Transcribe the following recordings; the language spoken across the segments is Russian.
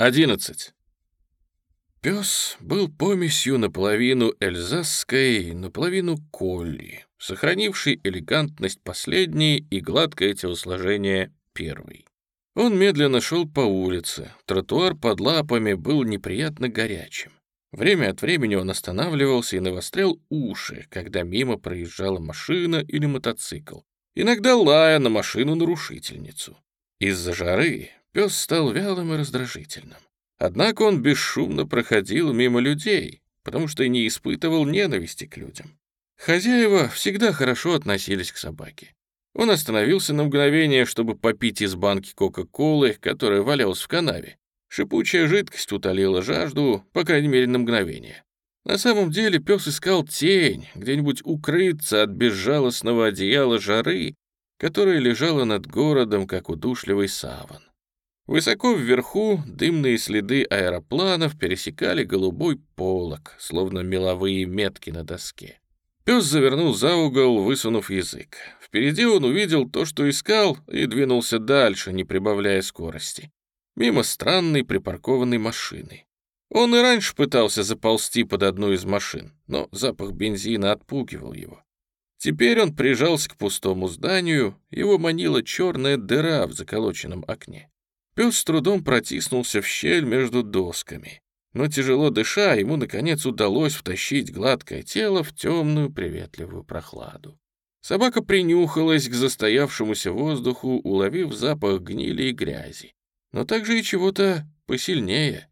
11. Пес был помесью наполовину эльзасской, наполовину колли, сохранивший элегантность последней и гладкое телосложение первой. Он медленно шел по улице, тротуар под лапами был неприятно горячим. Время от времени он останавливался и навострял уши, когда мимо проезжала машина или мотоцикл, иногда лая на машину-нарушительницу. Из-за жары пес стал вялым и раздражительным. Однако он бесшумно проходил мимо людей, потому что не испытывал ненависти к людям. Хозяева всегда хорошо относились к собаке. Он остановился на мгновение, чтобы попить из банки Кока-Колы, которая валялась в канаве. Шипучая жидкость утолила жажду, по крайней мере, на мгновение. На самом деле пес искал тень, где-нибудь укрыться от безжалостного одеяла жары, которая лежала над городом, как удушливый саван. Высоко вверху дымные следы аэропланов пересекали голубой полог, словно меловые метки на доске. Пес завернул за угол, высунув язык. Впереди он увидел то, что искал, и двинулся дальше, не прибавляя скорости мимо странной припаркованной машины. Он и раньше пытался заползти под одну из машин, но запах бензина отпугивал его. Теперь он прижался к пустому зданию, его манила черная дыра в заколоченном окне. Пес с трудом протиснулся в щель между досками, но тяжело дыша, ему, наконец, удалось втащить гладкое тело в темную приветливую прохладу. Собака принюхалась к застоявшемуся воздуху, уловив запах гнили и грязи но также и чего-то посильнее.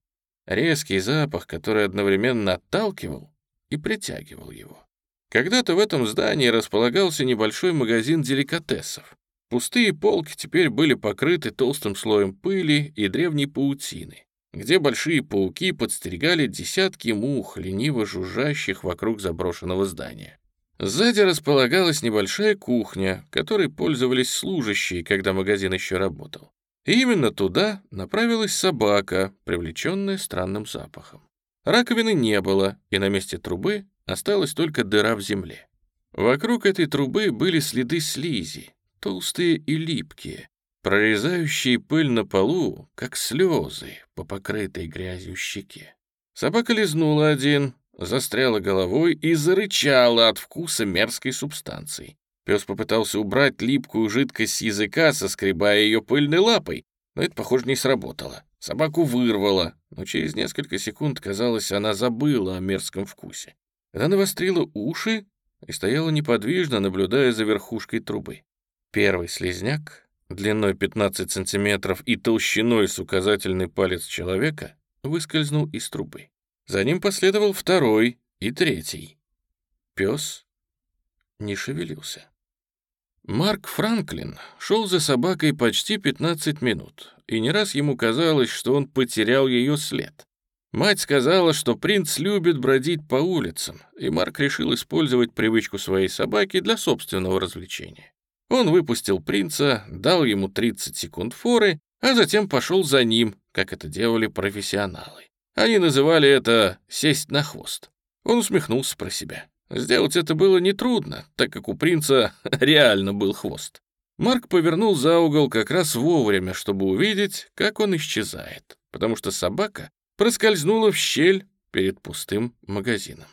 Резкий запах, который одновременно отталкивал и притягивал его. Когда-то в этом здании располагался небольшой магазин деликатесов. Пустые полки теперь были покрыты толстым слоем пыли и древней паутины, где большие пауки подстерегали десятки мух, лениво жужжащих вокруг заброшенного здания. Сзади располагалась небольшая кухня, которой пользовались служащие, когда магазин еще работал. И именно туда направилась собака, привлеченная странным запахом. Раковины не было, и на месте трубы осталась только дыра в земле. Вокруг этой трубы были следы слизи, толстые и липкие, прорезающие пыль на полу, как слезы по покрытой грязью щеке. Собака лизнула один, застряла головой и зарычала от вкуса мерзкой субстанции. Пес попытался убрать липкую жидкость с языка, соскребая ее пыльной лапой, но это, похоже, не сработало. Собаку вырвало, но через несколько секунд, казалось, она забыла о мерзком вкусе. Она навострила уши и стояла неподвижно, наблюдая за верхушкой трубы. Первый слезняк, длиной 15 сантиметров и толщиной с указательный палец человека, выскользнул из трубы. За ним последовал второй и третий. Пес не шевелился. Марк Франклин шел за собакой почти 15 минут, и не раз ему казалось, что он потерял ее след. Мать сказала, что принц любит бродить по улицам, и Марк решил использовать привычку своей собаки для собственного развлечения. Он выпустил принца, дал ему 30 секунд форы, а затем пошел за ним, как это делали профессионалы. Они называли это «сесть на хвост». Он усмехнулся про себя. Сделать это было нетрудно, так как у принца реально был хвост. Марк повернул за угол как раз вовремя, чтобы увидеть, как он исчезает, потому что собака проскользнула в щель перед пустым магазином.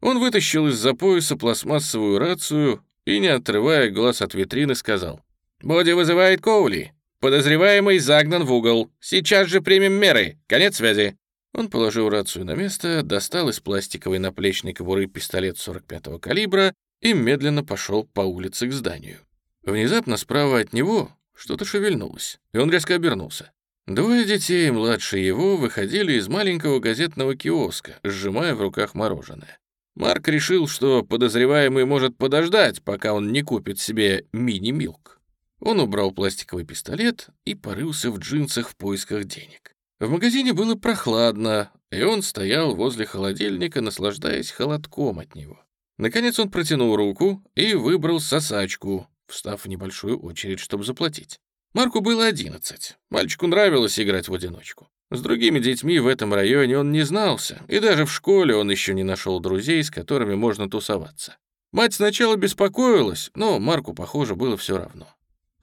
Он вытащил из-за пояса пластмассовую рацию и, не отрывая глаз от витрины, сказал «Боди вызывает Коули. Подозреваемый загнан в угол. Сейчас же примем меры. Конец связи». Он положил рацию на место, достал из пластиковой наплечной кобуры пистолет 45-го калибра и медленно пошел по улице к зданию. Внезапно справа от него что-то шевельнулось, и он резко обернулся. Двое детей, младше его, выходили из маленького газетного киоска, сжимая в руках мороженое. Марк решил, что подозреваемый может подождать, пока он не купит себе мини-милк. Он убрал пластиковый пистолет и порылся в джинсах в поисках денег. В магазине было прохладно, и он стоял возле холодильника, наслаждаясь холодком от него. Наконец он протянул руку и выбрал сосачку, встав в небольшую очередь, чтобы заплатить. Марку было одиннадцать. Мальчику нравилось играть в одиночку. С другими детьми в этом районе он не знался, и даже в школе он еще не нашел друзей, с которыми можно тусоваться. Мать сначала беспокоилась, но Марку, похоже, было все равно.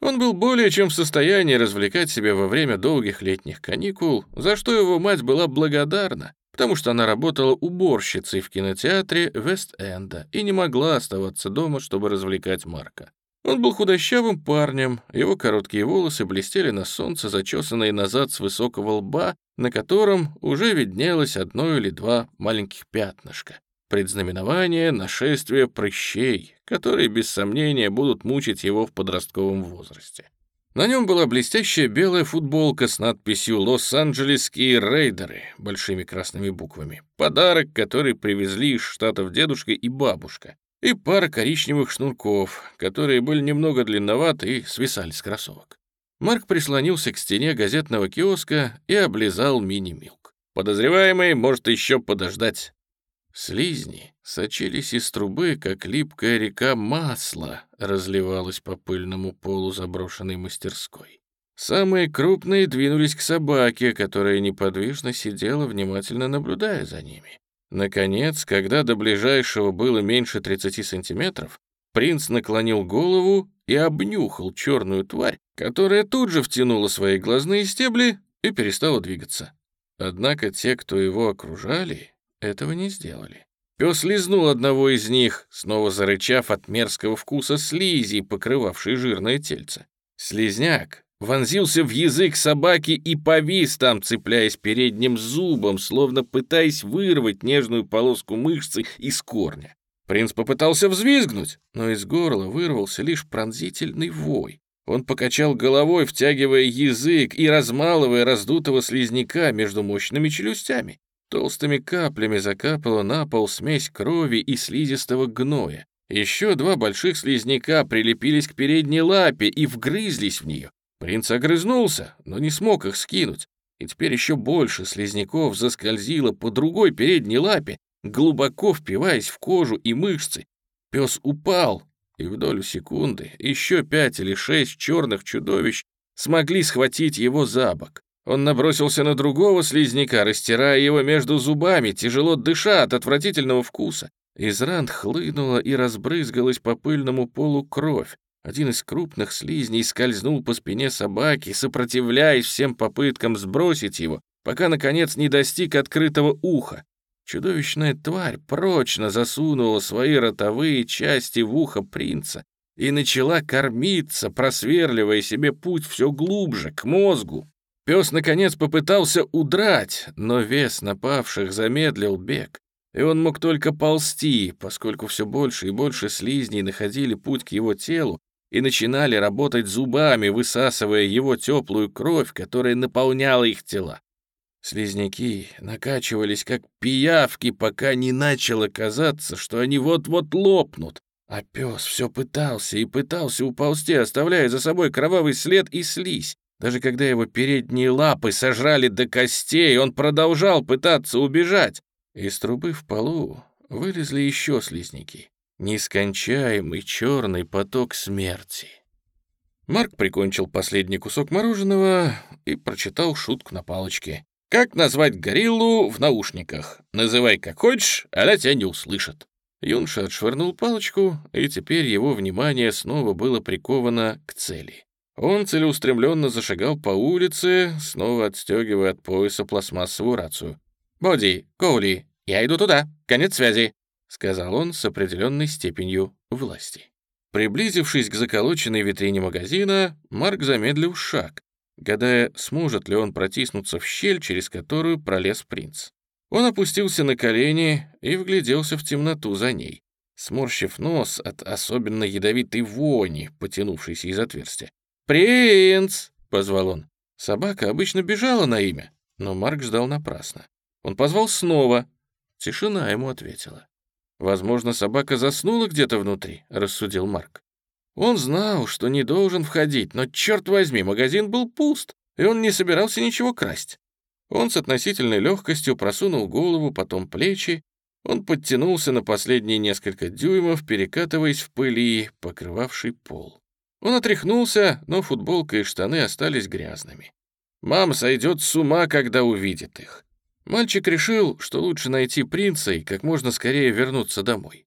Он был более чем в состоянии развлекать себя во время долгих летних каникул, за что его мать была благодарна, потому что она работала уборщицей в кинотеатре Вест-Энда и не могла оставаться дома, чтобы развлекать Марка. Он был худощавым парнем, его короткие волосы блестели на солнце, зачесанные назад с высокого лба, на котором уже виднелось одно или два маленьких пятнышка. Предзнаменование нашествия прыщей, которые без сомнения будут мучить его в подростковом возрасте. На нем была блестящая белая футболка с надписью «Лос-Анджелесские рейдеры» большими красными буквами. Подарок, который привезли из Штатов дедушка и бабушка и пара коричневых шнурков, которые были немного длинноваты и свисали с кроссовок. Марк прислонился к стене газетного киоска и облизал мини-милк. Подозреваемый может еще подождать. Слизни сочились из трубы, как липкая река масла разливалась по пыльному полу заброшенной мастерской. Самые крупные двинулись к собаке, которая неподвижно сидела, внимательно наблюдая за ними. Наконец, когда до ближайшего было меньше 30 сантиметров, принц наклонил голову и обнюхал черную тварь, которая тут же втянула свои глазные стебли и перестала двигаться. Однако те, кто его окружали, этого не сделали. Пес лизнул одного из них, снова зарычав от мерзкого вкуса слизи, покрывавшей жирное тельце. Слизняк вонзился в язык собаки и повис там, цепляясь передним зубом, словно пытаясь вырвать нежную полоску мышцы из корня. Принц попытался взвизгнуть, но из горла вырвался лишь пронзительный вой. Он покачал головой, втягивая язык и размалывая раздутого слизняка между мощными челюстями. Толстыми каплями закапала на пол смесь крови и слизистого гноя. Еще два больших слизняка прилепились к передней лапе и вгрызлись в нее. Принц огрызнулся, но не смог их скинуть, и теперь еще больше слизняков заскользило по другой передней лапе, глубоко впиваясь в кожу и мышцы. Пес упал, и в долю секунды еще пять или шесть черных чудовищ смогли схватить его за бок. Он набросился на другого слизняка, растирая его между зубами, тяжело дыша от отвратительного вкуса. Из ран хлынула и разбрызгалась по пыльному полу кровь. Один из крупных слизней скользнул по спине собаки, сопротивляясь всем попыткам сбросить его, пока, наконец, не достиг открытого уха. Чудовищная тварь прочно засунула свои ротовые части в ухо принца и начала кормиться, просверливая себе путь все глубже, к мозгу. Пес, наконец, попытался удрать, но вес напавших замедлил бег, и он мог только ползти, поскольку все больше и больше слизней находили путь к его телу и начинали работать зубами, высасывая его теплую кровь, которая наполняла их тела. Слизняки накачивались как пиявки, пока не начало казаться, что они вот-вот лопнут. А пес все пытался и пытался уползти, оставляя за собой кровавый след и слизь. Даже когда его передние лапы сожрали до костей, он продолжал пытаться убежать. Из трубы в полу вылезли еще слизняки нескончаемый черный поток смерти. Марк прикончил последний кусок мороженого и прочитал шутку на палочке. «Как назвать гориллу в наушниках? Называй как хочешь, она тебя не услышит». Юноша отшвырнул палочку, и теперь его внимание снова было приковано к цели. Он целеустремленно зашагал по улице, снова отстегивая от пояса пластмассовую рацию. «Боди, Коули, я иду туда, конец связи». — сказал он с определенной степенью власти. Приблизившись к заколоченной витрине магазина, Марк замедлил шаг, гадая, сможет ли он протиснуться в щель, через которую пролез принц. Он опустился на колени и вгляделся в темноту за ней, сморщив нос от особенно ядовитой вони, потянувшейся из отверстия. «Принц!» — позвал он. Собака обычно бежала на имя, но Марк ждал напрасно. Он позвал снова. Тишина ему ответила. «Возможно, собака заснула где-то внутри», — рассудил Марк. Он знал, что не должен входить, но, черт возьми, магазин был пуст, и он не собирался ничего красть. Он с относительной легкостью просунул голову, потом плечи. Он подтянулся на последние несколько дюймов, перекатываясь в пыли, покрывавшей пол. Он отряхнулся, но футболка и штаны остались грязными. Мама сойдет с ума, когда увидит их. Мальчик решил, что лучше найти принца и как можно скорее вернуться домой.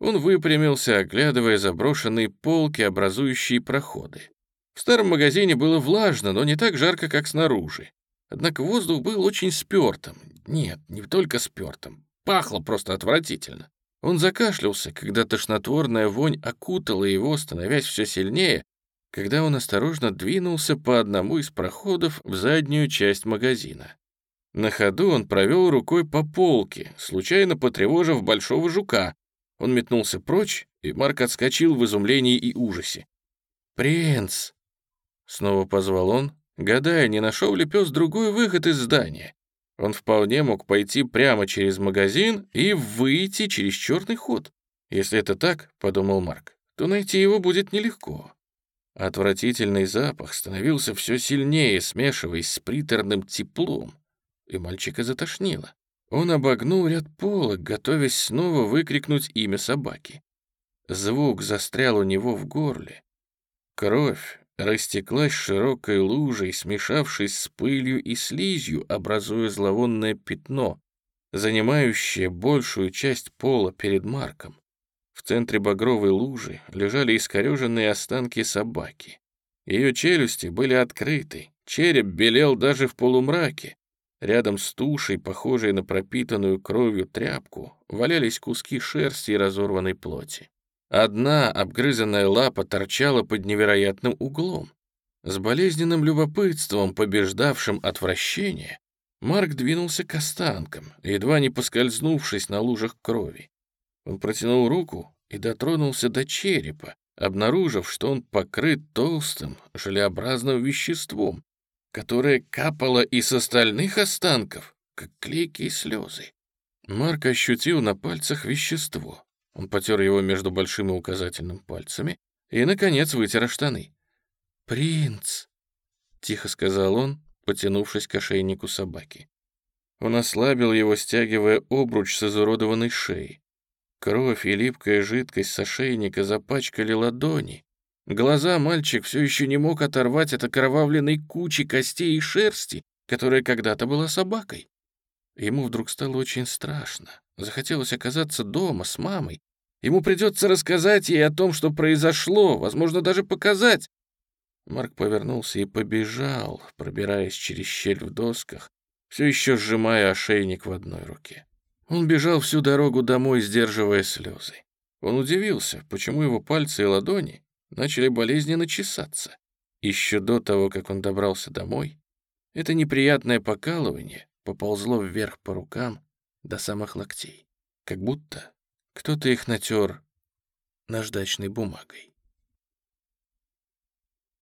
Он выпрямился, оглядывая заброшенные полки, образующие проходы. В старом магазине было влажно, но не так жарко, как снаружи. Однако воздух был очень спёртым. Нет, не только спёртым. Пахло просто отвратительно. Он закашлялся, когда тошнотворная вонь окутала его, становясь все сильнее, когда он осторожно двинулся по одному из проходов в заднюю часть магазина. На ходу он провел рукой по полке, случайно потревожив большого жука. Он метнулся прочь, и Марк отскочил в изумлении и ужасе. «Принц!» — снова позвал он, гадая, не нашел ли пес другой выход из здания. Он вполне мог пойти прямо через магазин и выйти через черный ход. Если это так, — подумал Марк, — то найти его будет нелегко. Отвратительный запах становился все сильнее, смешиваясь с приторным теплом, и мальчика затошнило. Он обогнул ряд полок, готовясь снова выкрикнуть имя собаки. Звук застрял у него в горле. Кровь растеклась широкой лужей, смешавшись с пылью и слизью, образуя зловонное пятно, занимающее большую часть пола перед Марком. В центре багровой лужи лежали искореженные останки собаки. Ее челюсти были открыты, череп белел даже в полумраке. Рядом с тушей, похожей на пропитанную кровью тряпку, валялись куски шерсти и разорванной плоти. Одна обгрызанная лапа торчала под невероятным углом. С болезненным любопытством, побеждавшим отвращение, Марк двинулся к останкам, едва не поскользнувшись на лужах крови. Он протянул руку и дотронулся до черепа, обнаружив, что он покрыт толстым, желеобразным веществом, которое капало из остальных останков, как клейкие слезы. Марк ощутил на пальцах вещество. Он потер его между большим и указательным пальцами и, наконец, вытер штаны. «Принц!» — тихо сказал он, потянувшись к ошейнику собаки. Он ослабил его, стягивая обруч с изуродованной шеей. Кровь и липкая жидкость с ошейника запачкали ладони. Глаза мальчик все еще не мог оторвать от окровавленной кучи костей и шерсти, которая когда-то была собакой. Ему вдруг стало очень страшно. Захотелось оказаться дома с мамой, Ему придется рассказать ей о том, что произошло, возможно, даже показать. Марк повернулся и побежал, пробираясь через щель в досках, все еще сжимая ошейник в одной руке. Он бежал всю дорогу домой, сдерживая слезы. Он удивился, почему его пальцы и ладони начали болезненно чесаться. Еще до того, как он добрался домой, это неприятное покалывание поползло вверх по рукам до самых локтей, как будто кто-то их натер наждачной бумагой.